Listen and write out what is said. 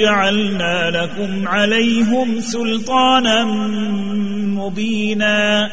جعلنا لكم عليهم سلطانا مبينا